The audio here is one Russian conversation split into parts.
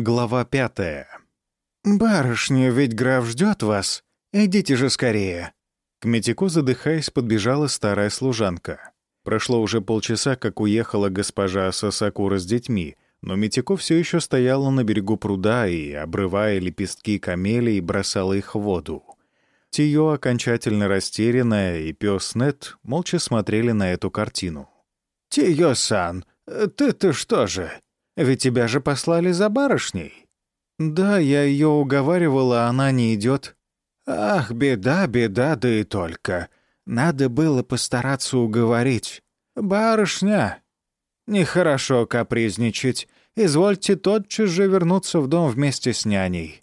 Глава пятая. «Барышня, ведь граф ждет вас. Идите же скорее». К Метико, задыхаясь, подбежала старая служанка. Прошло уже полчаса, как уехала госпожа Сасакура с детьми, но Метико все еще стояла на берегу пруда и, обрывая лепестки камелий, бросала их в воду. Тио, окончательно растерянная, и пес Нет молча смотрели на эту картину. «Тио-сан, ты-то что же? Ведь тебя же послали за барышней». «Да, я ее уговаривала, она не идет». «Ах, беда, беда, да и только. Надо было постараться уговорить. Барышня, нехорошо капризничать. Извольте тотчас же вернуться в дом вместе с няней».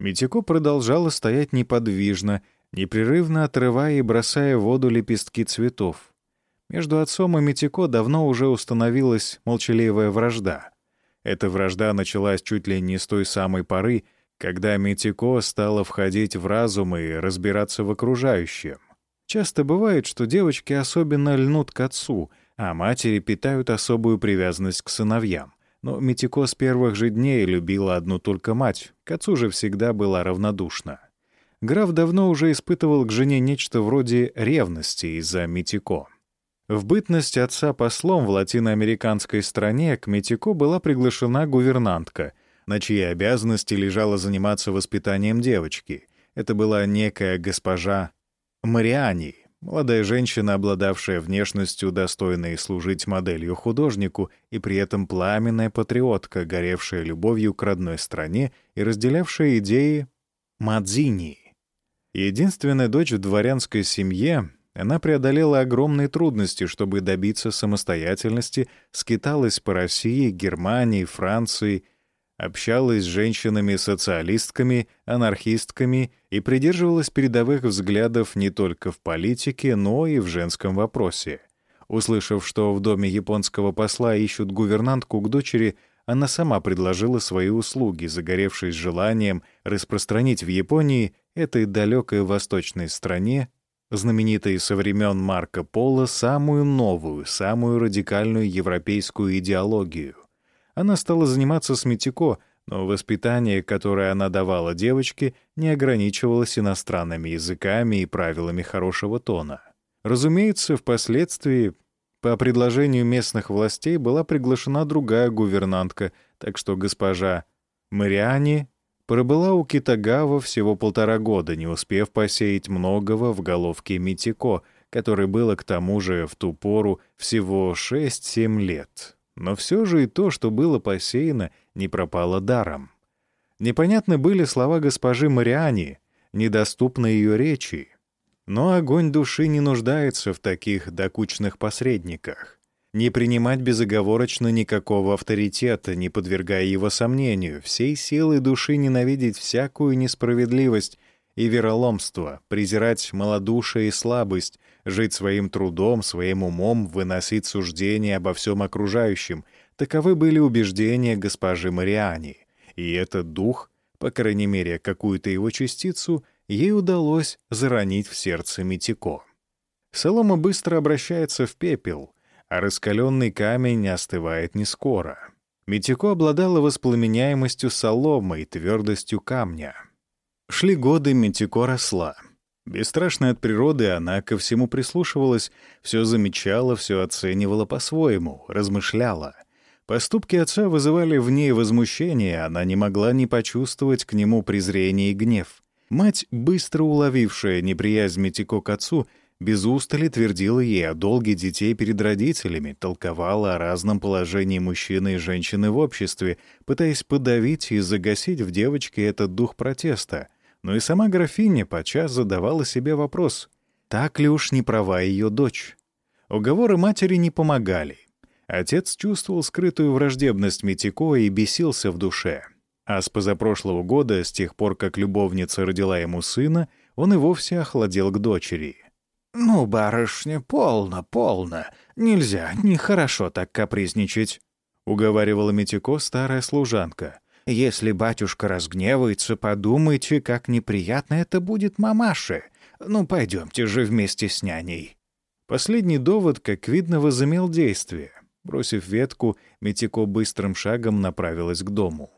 Митико продолжала стоять неподвижно, непрерывно отрывая и бросая в воду лепестки цветов. Между отцом и Митико давно уже установилась молчаливая вражда — эта вражда началась чуть ли не с той самой поры, когда Митико стала входить в разум и разбираться в окружающем. Часто бывает, что девочки особенно льнут к отцу, а матери питают особую привязанность к сыновьям. Но Митико с первых же дней любила одну только мать, к отцу же всегда была равнодушна. Граф давно уже испытывал к жене нечто вроде ревности из-за Митико. В бытность отца послом в латиноамериканской стране к Метико была приглашена гувернантка, на чьей обязанности лежало заниматься воспитанием девочки. Это была некая госпожа Мариани, молодая женщина, обладавшая внешностью, достойной служить моделью художнику, и при этом пламенная патриотка, горевшая любовью к родной стране и разделявшая идеи Мадзини. Единственная дочь в дворянской семье, она преодолела огромные трудности, чтобы добиться самостоятельности, скиталась по России, Германии, Франции, общалась с женщинами-социалистками, анархистками и придерживалась передовых взглядов не только в политике, но и в женском вопросе. Услышав, что в доме японского посла ищут гувернантку к дочери, она сама предложила свои услуги, загоревшись желанием распространить в Японии, этой далекой восточной стране, знаменитой со времен Марко Поло, самую новую, самую радикальную европейскую идеологию. Она стала заниматься с Митико, но воспитание, которое она давала девочке, не ограничивалось иностранными языками и правилами хорошего тона. Разумеется, впоследствии, по предложению местных властей, была приглашена другая гувернантка, так что госпожа Мариани Пробыла у Китагава всего полтора года, не успев посеять многого в головке Митико, которой было к тому же в ту пору всего 6-7 лет. Но все же и то, что было посеяно, не пропало даром. Непонятны были слова госпожи Мариани, недоступны ее речи. Но огонь души не нуждается в таких докучных посредниках не принимать безоговорочно никакого авторитета, не подвергая его сомнению, всей силой души ненавидеть всякую несправедливость и вероломство, презирать малодушие и слабость, жить своим трудом, своим умом, выносить суждения обо всем окружающем. Таковы были убеждения госпожи Мариани. И этот дух, по крайней мере, какую-то его частицу, ей удалось заронить в сердце Митико. Солома быстро обращается в пепел — а раскаленный камень не остывает не скоро. Митико обладала воспламеняемостью соломы и твердостью камня. Шли годы, Митико росла. Бесстрашная от природы, она ко всему прислушивалась, все замечала, все оценивала по-своему, размышляла. Поступки отца вызывали в ней возмущение, она не могла не почувствовать к нему презрение и гнев. Мать, быстро уловившая неприязнь Митико к отцу, без устали твердила ей о долге детей перед родителями, толковала о разном положении мужчины и женщины в обществе, пытаясь подавить и загасить в девочке этот дух протеста. Но и сама графиня подчас задавала себе вопрос, так ли уж не права ее дочь. Уговоры матери не помогали. Отец чувствовал скрытую враждебность Митико и бесился в душе. А с позапрошлого года, с тех пор, как любовница родила ему сына, он и вовсе охладел к дочери — «Ну, барышня, полно, полно. Нельзя, нехорошо так капризничать», — уговаривала Митико старая служанка. «Если батюшка разгневается, подумайте, как неприятно это будет мамаше. Ну, пойдемте же вместе с няней». Последний довод, как видно, возымел действие. Бросив ветку, Митико быстрым шагом направилась к дому.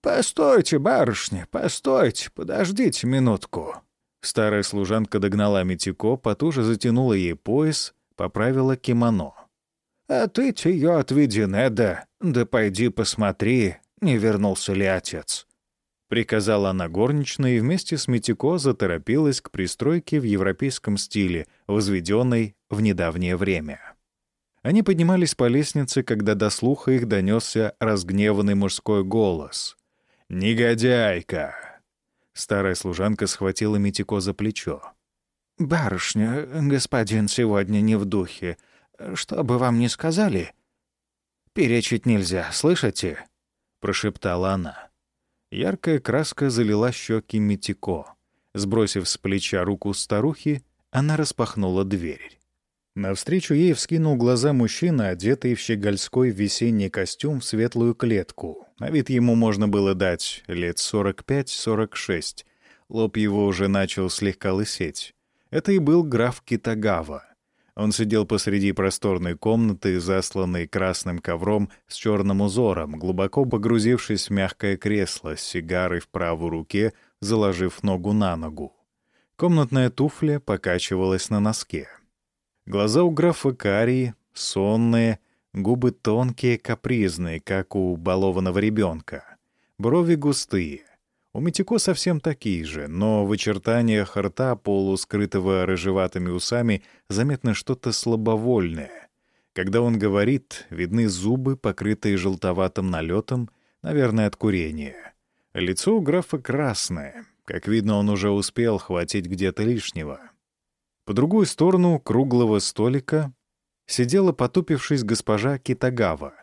«Постойте, барышня, постойте, подождите минутку». Старая служанка догнала Митико, потуже затянула ей пояс, поправила кимоно. «А ты ее отведи, Неда, да пойди посмотри, не вернулся ли отец». Приказала она горничной и вместе с Митико заторопилась к пристройке в европейском стиле, возведенной в недавнее время. Они поднимались по лестнице, когда до слуха их донесся разгневанный мужской голос. «Негодяйка!» Старая служанка схватила Митико за плечо. «Барышня, господин сегодня не в духе. Что бы вам ни сказали, перечить нельзя, слышите?» — прошептала она. Яркая краска залила щеки Митико. Сбросив с плеча руку старухи, она распахнула дверь. Навстречу ей вскинул глаза мужчина, одетый в щегольской весенний костюм в светлую клетку. На вид ему можно было дать лет 45-46. Лоб его уже начал слегка лысеть. Это и был граф Китагава. Он сидел посреди просторной комнаты, засланной красным ковром с черным узором, глубоко погрузившись в мягкое кресло с сигарой в правой руке, заложив ногу на ногу. Комнатная туфля покачивалась на носке. Глаза у графа карие, сонные, губы тонкие, капризные, как у балованного ребенка. Брови густые. У Митико совсем такие же, но в очертаниях рта, полускрытого рыжеватыми усами, заметно что-то слабовольное. Когда он говорит, видны зубы, покрытые желтоватым налетом, наверное, от курения. Лицо у графа красное. Как видно, он уже успел хватить где-то лишнего. По другую сторону круглого столика сидела, потупившись, госпожа Китагава.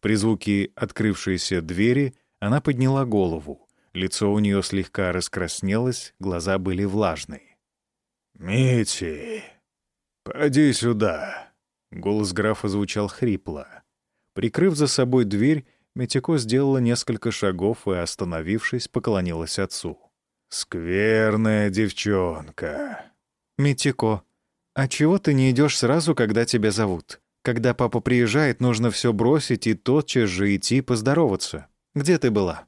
При звуке открывшейся двери она подняла голову. Лицо у нее слегка раскраснелось, глаза были влажные. «Мити, поди сюда!» Голос графа звучал хрипло. Прикрыв за собой дверь, Митяко сделала несколько шагов и, остановившись, поклонилась отцу. «Скверная девчонка!» «Митяко, а чего ты не идешь сразу, когда тебя зовут? Когда папа приезжает, нужно все бросить и тотчас же идти поздороваться. Где ты была?»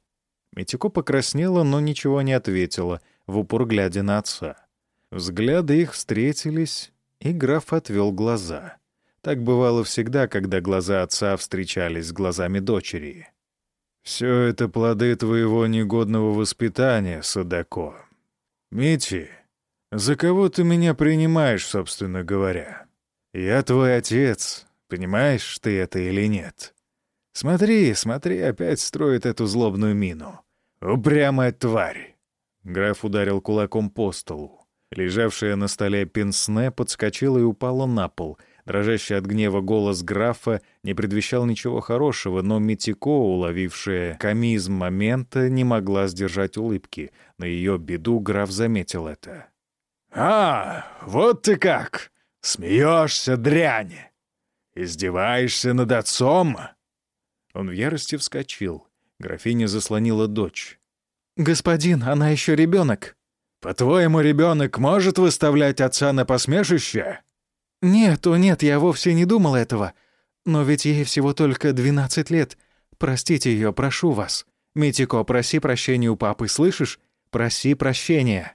Митико покраснела, но ничего не ответила, в упор глядя на отца. Взгляды их встретились, и граф отвел глаза. Так бывало всегда, когда глаза отца встречались с глазами дочери. «Все это плоды твоего негодного воспитания, Садако. Мити, за кого ты меня принимаешь, собственно говоря? Я твой отец, понимаешь ты это или нет?» Смотри, смотри, опять строит эту злобную мину. Упрямая тварь!» Граф ударил кулаком по столу. Лежавшая на столе пенсне подскочила и упала на пол. Дрожащий от гнева голос графа не предвещал ничего хорошего, но Митико, уловившая комизм момента, не могла сдержать улыбки. На ее беду граф заметил это. «А, вот ты как! Смеешься, дрянь! Издеваешься над отцом?» Он в ярости вскочил. Графиня заслонила дочь. «Господин, она еще ребенок». «По-твоему, ребенок может выставлять отца на посмешище?» «Нет, о нет, я вовсе не думал этого. Но ведь ей всего только двенадцать лет. Простите ее, прошу вас. Митико, проси прощения у папы, слышишь? Проси прощения».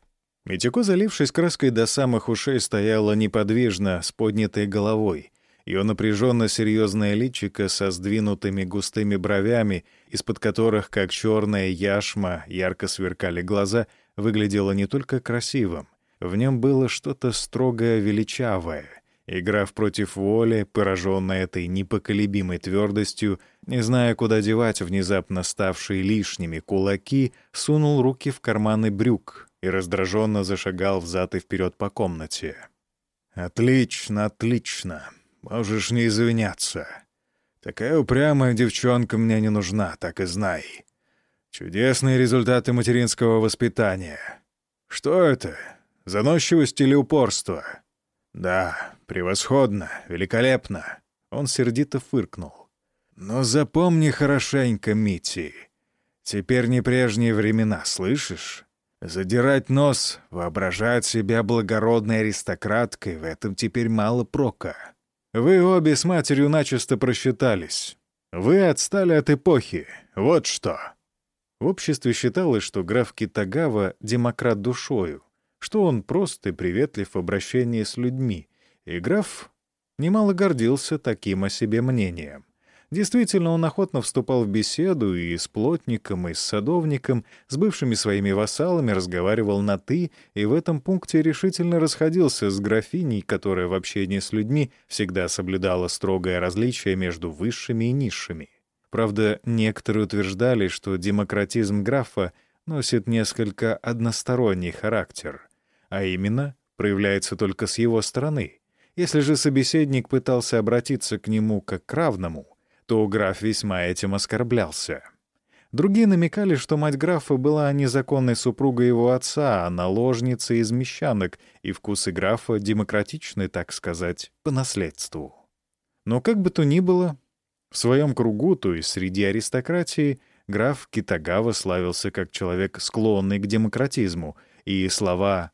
Митико, залившись краской до самых ушей, стояла неподвижно, с поднятой головой. Ее напряженно-серьезное личико со сдвинутыми густыми бровями, из-под которых, как черная яшма, ярко сверкали глаза, выглядело не только красивым. В нем было что-то строгое величавое. Играв против воли, пораженная этой непоколебимой твердостью, не зная, куда девать внезапно ставшие лишними кулаки, сунул руки в карманы брюк и раздраженно зашагал взад и вперед по комнате. «Отлично, отлично!» Можешь не извиняться. Такая упрямая девчонка мне не нужна, так и знай. Чудесные результаты материнского воспитания. Что это? Заносчивость или упорство? Да, превосходно, великолепно. Он сердито фыркнул. Но запомни хорошенько, Мити. Теперь не прежние времена, слышишь? Задирать нос, воображать себя благородной аристократкой — в этом теперь мало прока. Вы обе с матерью начисто просчитались. Вы отстали от эпохи. Вот что. В обществе считалось, что граф Китагава — демократ душою, что он прост и приветлив в обращении с людьми, и граф немало гордился таким о себе мнением. Действительно, он охотно вступал в беседу и с плотником, и с садовником, с бывшими своими вассалами разговаривал на «ты», и в этом пункте решительно расходился с графиней, которая в общении с людьми всегда соблюдала строгое различие между высшими и низшими. Правда, некоторые утверждали, что демократизм графа носит несколько односторонний характер, а именно проявляется только с его стороны. Если же собеседник пытался обратиться к нему как к равному — то граф весьма этим оскорблялся. Другие намекали, что мать графа была незаконной супругой его отца, а наложницей из мещанок, и вкусы графа демократичны, так сказать, по наследству. Но как бы то ни было, в своем кругу, то есть среди аристократии, граф Китагава славился как человек, склонный к демократизму, и слова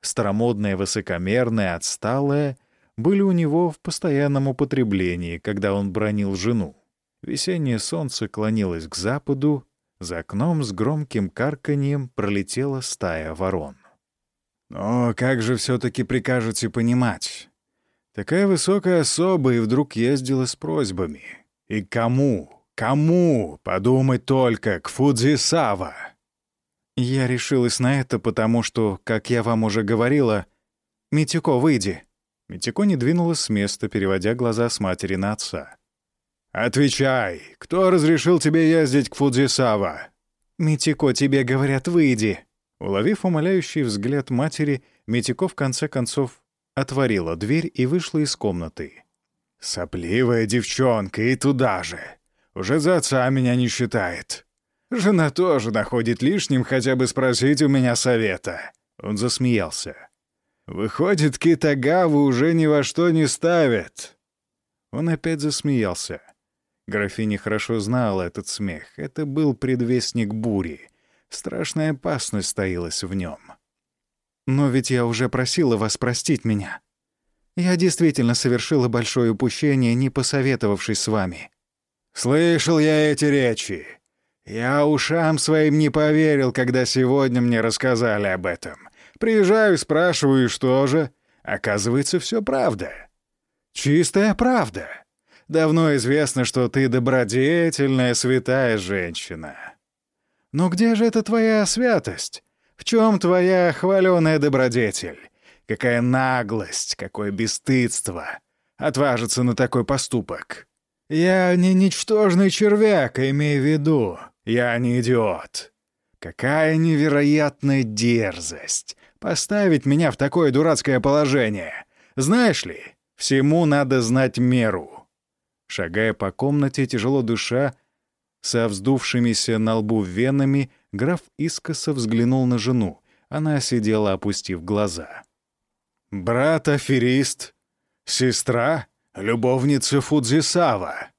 «старомодное, высокомерное, отсталое» были у него в постоянном употреблении, когда он бронил жену. Весеннее солнце клонилось к западу, за окном с громким карканьем пролетела стая ворон. «Но как же все-таки прикажете понимать? Такая высокая особа и вдруг ездила с просьбами. И кому? Кому? Подумать только, к Фудзисава!» Я решилась на это, потому что, как я вам уже говорила, «Митюко, выйди!» Митико не двинулась с места, переводя глаза с матери на отца. «Отвечай! Кто разрешил тебе ездить к Фудзисава?» «Митико, тебе говорят, выйди!» Уловив умоляющий взгляд матери, Митико в конце концов отворила дверь и вышла из комнаты. «Сопливая девчонка и туда же! Уже за отца меня не считает. Жена тоже находит лишним хотя бы спросить у меня совета». Он засмеялся. Выходит, Китагаву уже ни во что не ставят. Он опять засмеялся. Графиня хорошо знала этот смех. Это был предвестник бури. Страшная опасность таилась в нем. «Но ведь я уже просила вас простить меня. Я действительно совершила большое упущение, не посоветовавшись с вами». «Слышал я эти речи. Я ушам своим не поверил, когда сегодня мне рассказали об этом. Приезжаю, спрашиваю, что же. Оказывается, все правда. Чистая правда. Давно известно, что ты добродетельная, святая женщина. Но где же эта твоя святость? В чем твоя хваленая добродетель? Какая наглость, какое бесстыдство. Отважиться на такой поступок. Я не ничтожный червяк, имей в виду. Я не идиот. Какая невероятная дерзость поставить меня в такое дурацкое положение. Знаешь ли, всему надо знать меру». Шагая по комнате, тяжело душа, со вздувшимися на лбу венами, граф искоса взглянул на жену. Она сидела, опустив глаза. «Брат аферист? Сестра? Любовница Фудзисава?»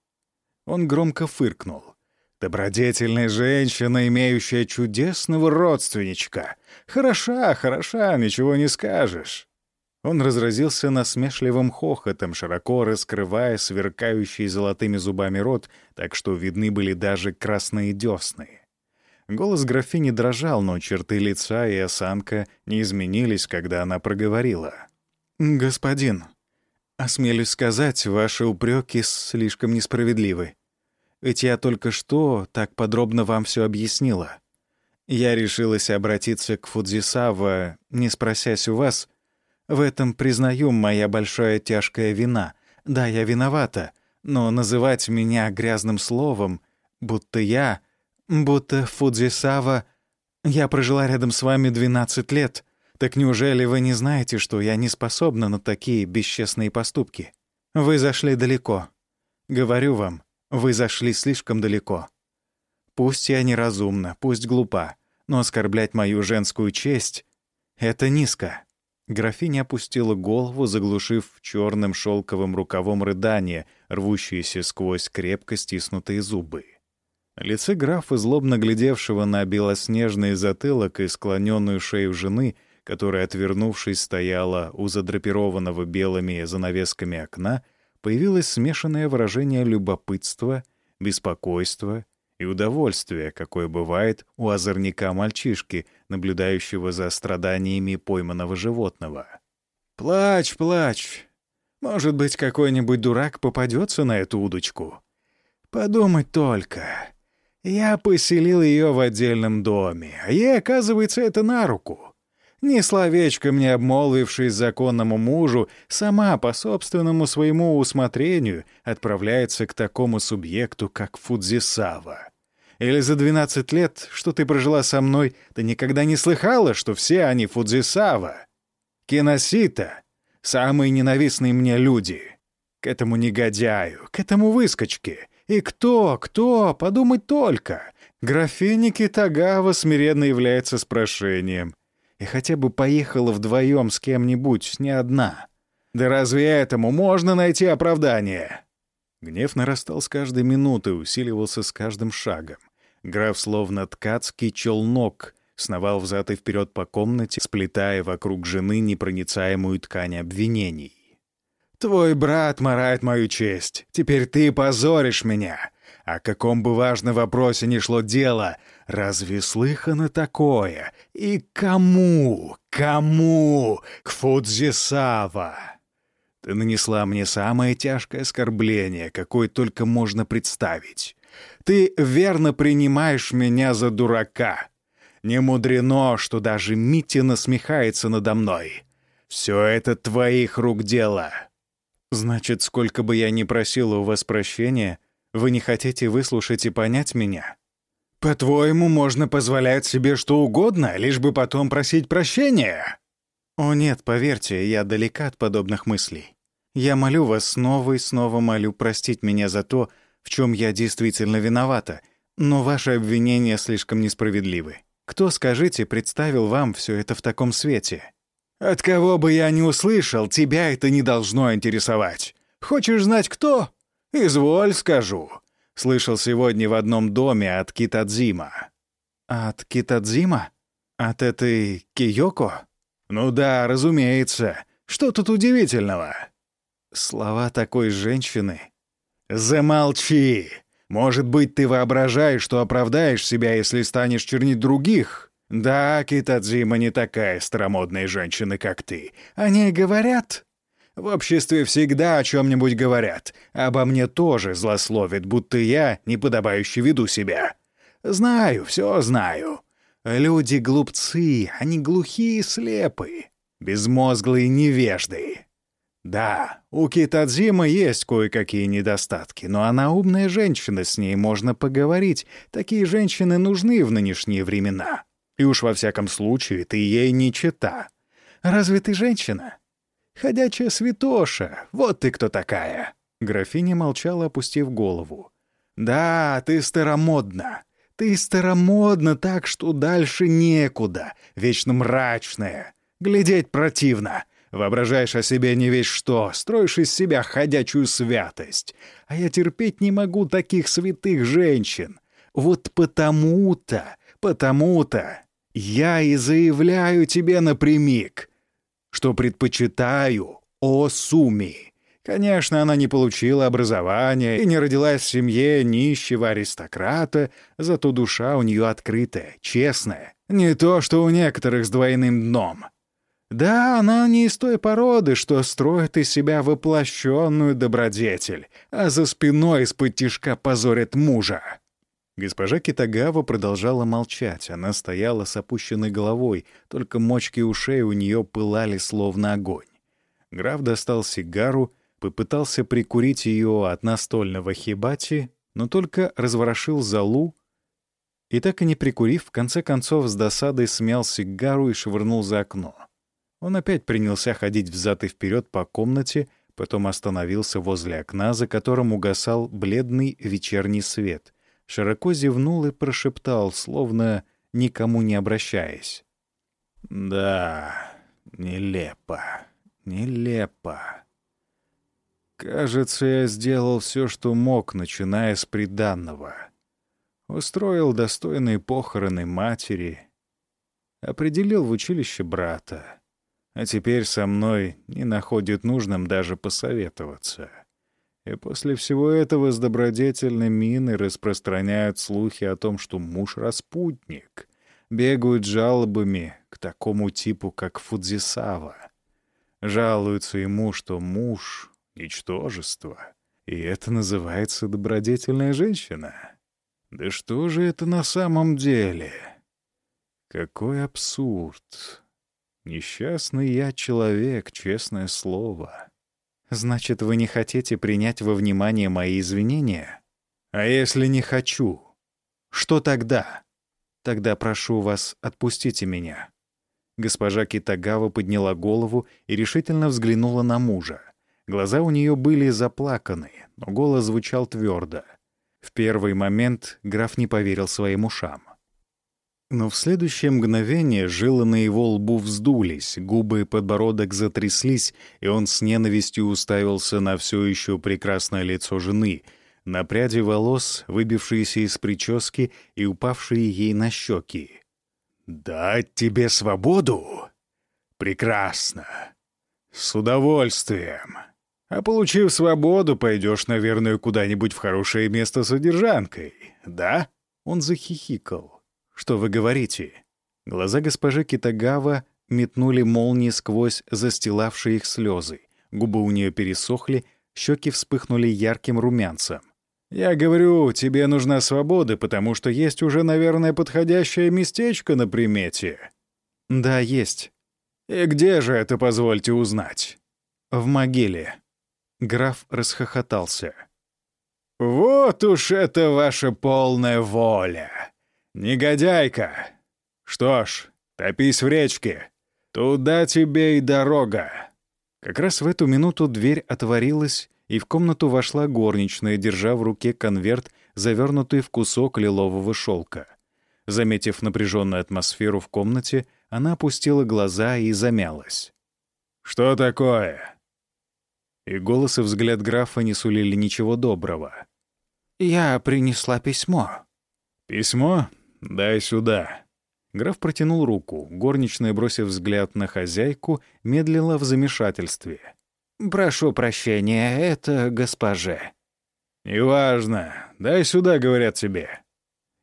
Он громко фыркнул. Добродетельная женщина, имеющая чудесного родственничка. Хороша, хороша, ничего не скажешь. Он разразился насмешливым хохотом, широко раскрывая сверкающий золотыми зубами рот, так что видны были даже красные десны. Голос графини дрожал, но черты лица и осанка не изменились, когда она проговорила. «Господин, осмелюсь сказать, ваши упреки слишком несправедливы. Ведь я только что так подробно вам все объяснила. Я решилась обратиться к Фудзисава, не спросясь у вас. В этом, признаю, моя большая тяжкая вина. Да, я виновата, но называть меня грязным словом, будто я, будто Фудзисава... Я прожила рядом с вами 12 лет. Так неужели вы не знаете, что я не способна на такие бесчестные поступки? Вы зашли далеко. Говорю вам, вы зашли слишком далеко. Пусть я неразумна, пусть глупа, но оскорблять мою женскую честь — это низко». Графиня опустила голову, заглушив черным шелковым рукавом рыдание, рвущееся сквозь крепко стиснутые зубы. Лице графа, злобно глядевшего на белоснежный затылок и склоненную шею жены, которая, отвернувшись, стояла у задрапированного белыми занавесками окна, появилось смешанное выражение любопытства, беспокойства и удовольствие, какое бывает у озорника мальчишки, наблюдающего за страданиями пойманного животного. «Плачь, плачь. Может быть, какой-нибудь дурак попадется на эту удочку. Подумать только. Я поселил ее в отдельном доме, а ей, оказывается, это на руку. Ни словечком не обмолвившись законному мужу, сама по собственному своему усмотрению отправляется к такому субъекту, как Фудзисава. Или за 12 лет, что ты прожила со мной, ты никогда не слыхала, что все они Фудзисава? Киносита — самые ненавистные мне люди. К этому негодяю, к этому выскочке. И кто, кто, подумать только. Графиня Китагава смиренно является спрошением — и хотя бы поехала вдвоем с кем-нибудь, не одна. Да разве этому можно найти оправдание? Гнев нарастал с каждой минутой, усиливался с каждым шагом. Граф, словно ткацкий челнок, сновал взад и вперед по комнате, сплетая вокруг жены непроницаемую ткань обвинений. «Твой брат марает мою честь. Теперь ты позоришь меня. О каком бы важном вопросе ни шло дело, разве слыхано такое? И кому? Кому? К Фудзисава! Ты нанесла мне самое тяжкое оскорбление, какое только можно представить. Ты верно принимаешь меня за дурака. Не мудрено, что даже Митя насмехается надо мной. Все это твоих рук дело. Значит, сколько бы я ни просила у вас прощения, вы не хотите выслушать и понять меня? По-твоему, можно позволять себе что угодно, лишь бы потом просить прощения? О нет, поверьте, я далека от подобных мыслей. Я молю вас снова и снова молю простить меня за то, в чем я действительно виновата, но ваши обвинения слишком несправедливы. Кто, скажите, представил вам все это в таком свете? От кого бы я ни услышал, тебя это не должно интересовать. Хочешь знать, кто? «Изволь, скажу. Слышал сегодня в одном доме от Китадзима». «От Китадзима? От этой Киёко?» «Ну да, разумеется. Что тут удивительного?» Слова такой женщины. «Замолчи! Может быть, ты воображаешь, что оправдаешь себя, если станешь чернить других?» «Да, Китадзима не такая старомодная женщина, как ты. О ней говорят?» В обществе всегда о чем-нибудь говорят. Обо мне тоже злословят, будто я неподобающе веду себя. Знаю, все знаю. Люди глупцы, они глухие и слепые, безмозглые невежды. Да, у Китадзимы есть кое-какие недостатки, но она умная женщина, с ней можно поговорить. Такие женщины нужны в нынешние времена. И уж во всяком случае ты ей не чита. Разве ты женщина? Ходячая святоша, вот ты кто такая!» Графиня молчала, опустив голову. «Да, ты старомодна. Ты старомодна так, что дальше некуда. Вечно мрачная. Глядеть противно. Воображаешь о себе не весь что, строишь из себя ходячую святость. А я терпеть не могу таких святых женщин. Вот потому-то, потому-то я и заявляю тебе напрямик что предпочитаю Осуми. Конечно, она не получила образования и не родилась в семье нищего аристократа, зато душа у нее открытая, честная. Не то, что у некоторых с двойным дном. Да, она не из той породы, что строит из себя воплощенную добродетель, а за спиной из-под тишка позорит мужа. Госпожа Китагава продолжала молчать. Она стояла с опущенной головой, только мочки ушей у нее пылали словно огонь. Граф достал сигару, попытался прикурить ее от настольного хибати, но только разворошил залу и, так и не прикурив, в конце концов с досадой смял сигару и швырнул за окно. Он опять принялся ходить взад и вперед по комнате, потом остановился возле окна, за которым угасал бледный вечерний свет — широко зевнул и прошептал, словно никому не обращаясь. «Да, нелепо, нелепо. Кажется, я сделал все, что мог, начиная с приданного. Устроил достойные похороны матери, определил в училище брата, а теперь со мной не находит нужным даже посоветоваться». И после всего этого с добродетельной миной распространяют слухи о том, что муж — распутник. Бегают жалобами к такому типу, как Фудзисава. Жалуются ему, что муж — ничтожество. И это называется добродетельная женщина. Да что же это на самом деле? Какой абсурд. Несчастный я человек, честное слово. Значит, вы не хотите принять во внимание мои извинения? А если не хочу? Что тогда? Тогда прошу вас, отпустите меня. Госпожа Китагава подняла голову и решительно взглянула на мужа. Глаза у нее были заплаканы, но голос звучал твердо. В первый момент граф не поверил своим ушам. Но в следующее мгновение жилы на его лбу вздулись, губы и подбородок затряслись, и он с ненавистью уставился на все еще прекрасное лицо жены, на пряди волос, выбившиеся из прически и упавшие ей на щеки. «Дать тебе свободу? Прекрасно. С удовольствием. А получив свободу, пойдешь, наверное, куда-нибудь в хорошее место содержанкой, да?» Он захихикал. «Что вы говорите?» Глаза госпожи Китагава метнули молнии сквозь застилавшие их слезы. Губы у нее пересохли, щеки вспыхнули ярким румянцем. «Я говорю, тебе нужна свобода, потому что есть уже, наверное, подходящее местечко на примете». «Да, есть». «И где же это, позвольте узнать?» «В могиле». Граф расхохотался. «Вот уж это ваша полная воля!» «Негодяйка! Что ж, топись в речке. Туда тебе и дорога!» Как раз в эту минуту дверь отворилась, и в комнату вошла горничная, держа в руке конверт, завернутый в кусок лилового шелка. Заметив напряженную атмосферу в комнате, она опустила глаза и замялась. «Что такое?» И голос и взгляд графа не сулили ничего доброго. «Я принесла письмо». «Письмо? «Дай сюда». Граф протянул руку. Горничная, бросив взгляд на хозяйку, медлила в замешательстве. «Прошу прощения, это госпоже». «Неважно. Дай сюда, говорят тебе».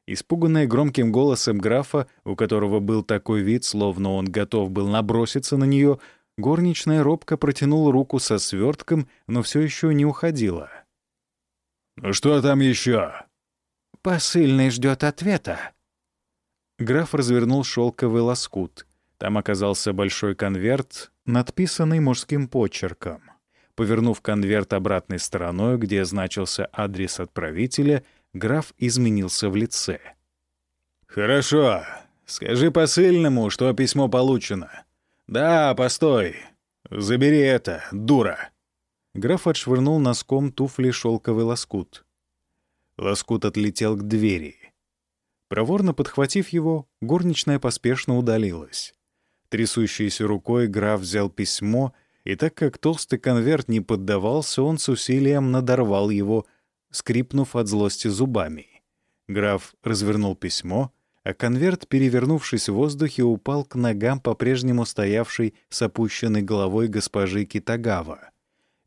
Испуганная громким голосом графа, у которого был такой вид, словно он готов был наброситься на нее, горничная робко протянула руку со свертком, но все еще не уходила. «Ну что там еще?» «Посыльный ждет ответа», Граф развернул шелковый лоскут. Там оказался большой конверт, надписанный мужским почерком. Повернув конверт обратной стороной, где значился адрес отправителя, граф изменился в лице. «Хорошо. Скажи посыльному, что письмо получено. Да, постой. Забери это, дура». Граф отшвырнул носком туфли шелковый лоскут. Лоскут отлетел к двери. Проворно подхватив его, горничная поспешно удалилась. Трясущейся рукой граф взял письмо, и так как толстый конверт не поддавался, он с усилием надорвал его, скрипнув от злости зубами. Граф развернул письмо, а конверт, перевернувшись в воздухе, упал к ногам по-прежнему стоявшей с опущенной головой госпожи Китагава.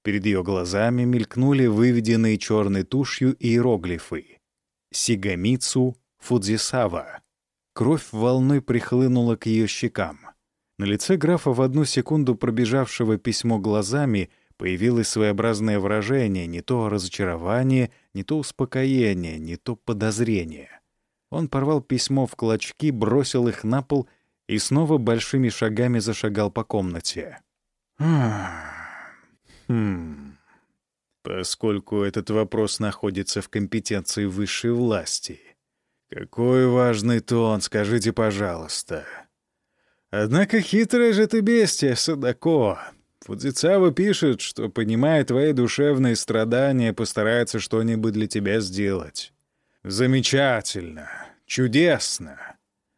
Перед ее глазами мелькнули выведенные черной тушью иероглифы. «Сигамицу Фудзисава. Кровь волной прихлынула к ее щекам. На лице графа в одну секунду пробежавшего письмо глазами появилось своеобразное выражение, не то разочарование, не то успокоение, не то подозрение. Он порвал письмо в клочки, бросил их на пол и снова большими шагами зашагал по комнате. Хм. Поскольку этот вопрос находится в компетенции высшей власти — «Какой важный тон, скажите, пожалуйста». «Однако хитрая же ты бестия, Садако. Фудзицава пишет, что, понимая твои душевные страдания, постарается что-нибудь для тебя сделать. Замечательно, чудесно.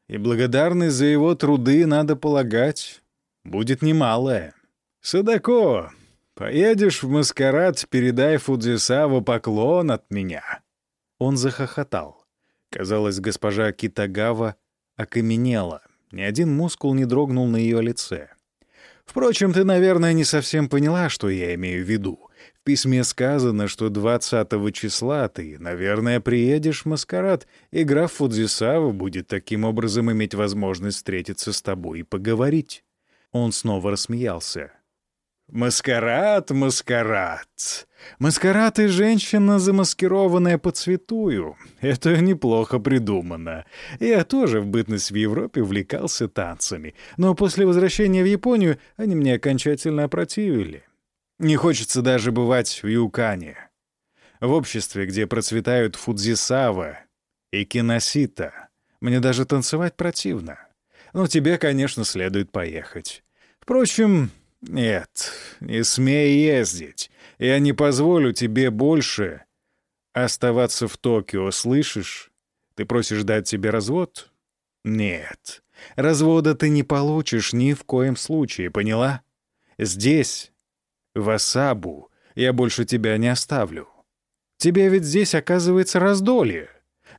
И благодарность за его труды, надо полагать, будет немалая. Садако, поедешь в маскарад, передай Фудзисаву поклон от меня». Он захохотал. Казалось, госпожа Китагава окаменела. Ни один мускул не дрогнул на ее лице. «Впрочем, ты, наверное, не совсем поняла, что я имею в виду. письме сказано, что 20 числа ты, наверное, приедешь в маскарад, и граф Фудзисава будет таким образом иметь возможность встретиться с тобой и поговорить». Он снова рассмеялся. «Маскарад, маскарад! Маскарад и женщина, замаскированная по цветую. Это неплохо придумано. Я тоже в бытность в Европе увлекался танцами, но после возвращения в Японию они мне окончательно опротивили. Не хочется даже бывать в Юкане. В обществе, где процветают Фудзисава и Киносита, мне даже танцевать противно. Но тебе, конечно, следует поехать. Впрочем, нет, не смей ездить. Я не позволю тебе больше оставаться в Токио, слышишь? Ты просишь дать тебе развод? Нет. Развода ты не получишь ни в коем случае, поняла? Здесь в Асабу я больше тебя не оставлю. Тебе ведь здесь оказывается раздолье.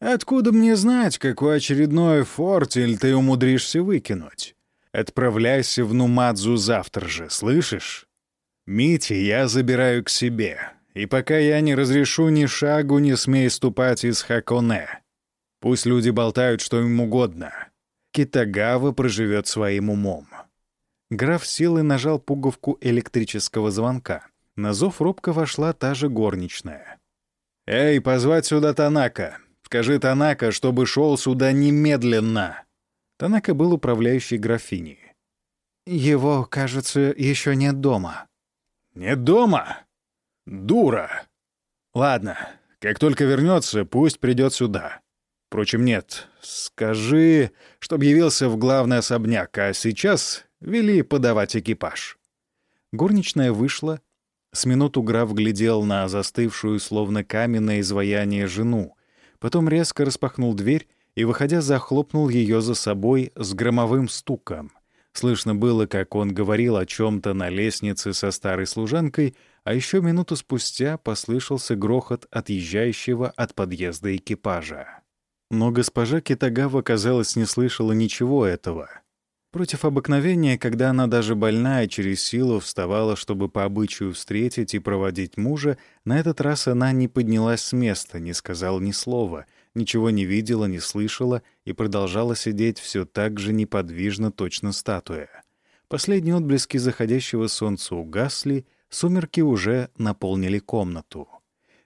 Откуда мне знать, какой очередной фортель ты умудришься выкинуть? Отправляйся в Нумадзу завтра же, слышишь? Мити я забираю к себе, и пока я не разрешу ни шагу, не смей ступать из Хаконе. Пусть люди болтают, что им угодно. Китагава проживет своим умом. Граф силой нажал пуговку электрического звонка. На зов робко вошла та же горничная. «Эй, позвать сюда Танака! Скажи Танака, чтобы шел сюда немедленно!» Танака был управляющий графиней. «Его, кажется, еще нет дома». «Нет дома? Дура! Ладно, как только вернется, пусть придет сюда. Впрочем, нет, скажи, чтоб явился в главный особняк, а сейчас Вели подавать экипаж. Горничная вышла. С минуту граф глядел на застывшую, словно каменное изваяние, жену. Потом резко распахнул дверь и, выходя, захлопнул ее за собой с громовым стуком. Слышно было, как он говорил о чем-то на лестнице со старой служанкой, а еще минуту спустя послышался грохот отъезжающего от подъезда экипажа. Но госпожа Китагава, казалось, не слышала ничего этого — Против обыкновения, когда она даже больная через силу вставала, чтобы по обычаю встретить и проводить мужа, на этот раз она не поднялась с места, не сказала ни слова, ничего не видела, не слышала и продолжала сидеть все так же неподвижно, точно статуя. Последние отблески заходящего солнца угасли, сумерки уже наполнили комнату.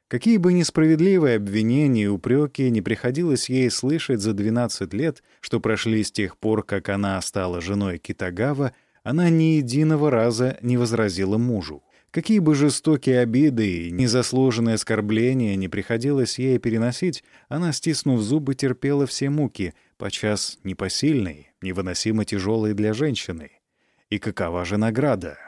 Какие бы несправедливые обвинения и упреки не приходилось ей слышать за 12 лет, что прошли с тех пор, как она стала женой Китагава, она ни единого раза не возразила мужу. Какие бы жестокие обиды и незаслуженные оскорбления не приходилось ей переносить, она, стиснув зубы, терпела все муки, подчас непосильные, невыносимо тяжелые для женщины. И какова же награда?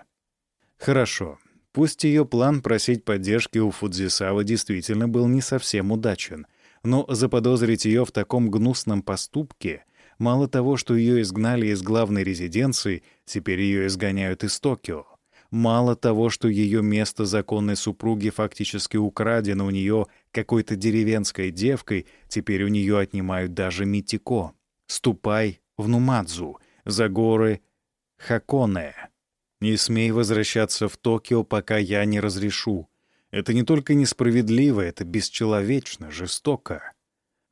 Хорошо, Пусть ее план просить поддержки у Фудзисава действительно был не совсем удачен, но заподозрить ее в таком гнусном поступке — мало того, что ее изгнали из главной резиденции, теперь ее изгоняют из Токио. Мало того, что ее место законной супруги фактически украдено у нее какой-то деревенской девкой, теперь у нее отнимают даже Митико. Ступай в Нумадзу, за горы Хаконе. Не смей возвращаться в Токио, пока я не разрешу. Это не только несправедливо, это бесчеловечно, жестоко.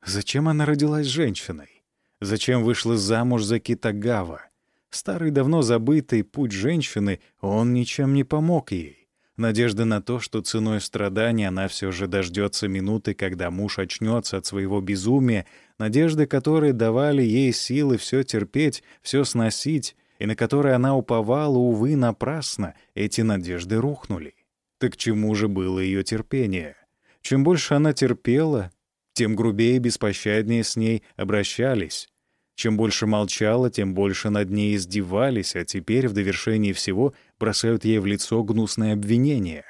Зачем она родилась женщиной? Зачем вышла замуж за Китагава? Старый давно забытый путь женщины, он ничем не помог ей. Надежда на то, что ценой страданий она все же дождется минуты, когда муж очнется от своего безумия, надежды, которые давали ей силы все терпеть, все сносить, и на которые она уповала, увы, напрасно, эти надежды рухнули. Так чему же было ее терпение? Чем больше она терпела, тем грубее и беспощаднее с ней обращались. Чем больше молчала, тем больше над ней издевались, а теперь, в довершении всего, бросают ей в лицо гнусные обвинения.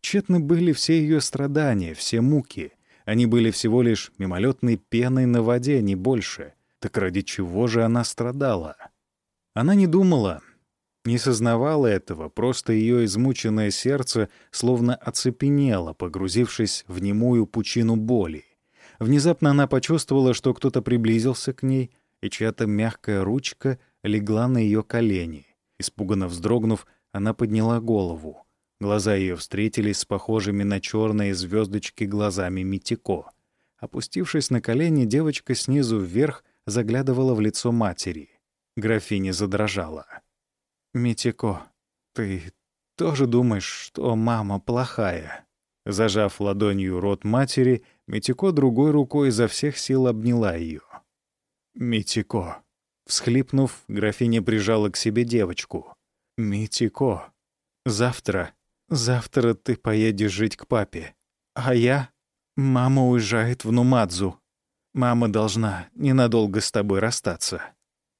Тщетны были все ее страдания, все муки. Они были всего лишь мимолетной пеной на воде, не больше. Так ради чего же она страдала? Она не думала, не сознавала этого, просто ее измученное сердце словно оцепенело, погрузившись в немую пучину боли. Внезапно она почувствовала, что кто-то приблизился к ней, и чья-то мягкая ручка легла на ее колени. Испуганно вздрогнув, она подняла голову. Глаза ее встретились с похожими на черные звездочки глазами Митико. Опустившись на колени, девочка снизу вверх заглядывала в лицо матери. Графиня задрожала. «Митико, ты тоже думаешь, что мама плохая?» Зажав ладонью рот матери, Митико другой рукой изо всех сил обняла ее. «Митико!» Всхлипнув, графиня прижала к себе девочку. «Митико, завтра Завтра ты поедешь жить к папе. А я? Мама уезжает в Нумадзу. Мама должна ненадолго с тобой расстаться».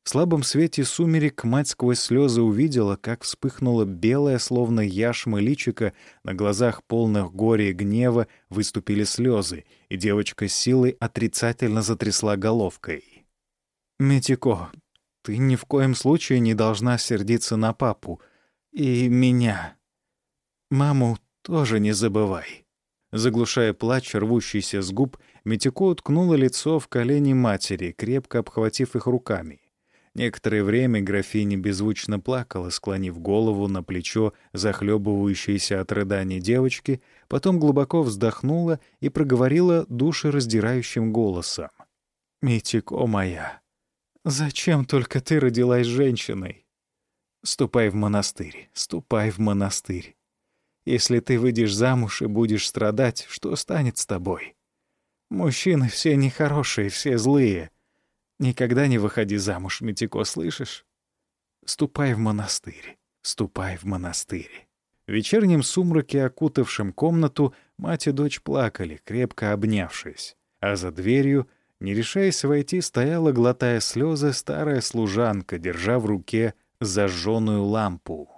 В слабом свете сумерек мать сквозь слезы увидела, как вспыхнуло белое, словно яшма личика, на глазах полных горя и гнева выступили слезы, и девочка с силой отрицательно затрясла головкой. «Митико, ты ни в коем случае не должна сердиться на папу и меня. Маму тоже не забывай». Заглушая плач, рвущийся с губ, Митико уткнула лицо в колени матери, крепко обхватив их руками. Некоторое время графиня беззвучно плакала, склонив голову на плечо захлебывающейся от рыданий девочки, потом глубоко вздохнула и проговорила душераздирающим голосом. «Митико моя, зачем только ты родилась женщиной? Ступай в монастырь, ступай в монастырь. Если ты выйдешь замуж и будешь страдать, что станет с тобой? Мужчины все нехорошие, все злые. Никогда не выходи замуж, Митико, слышишь? Ступай в монастырь, ступай в монастырь. В вечернем сумраке, окутавшем комнату, мать и дочь плакали, крепко обнявшись. А за дверью, не решаясь войти, стояла, глотая слезы, старая служанка, держа в руке зажженную лампу.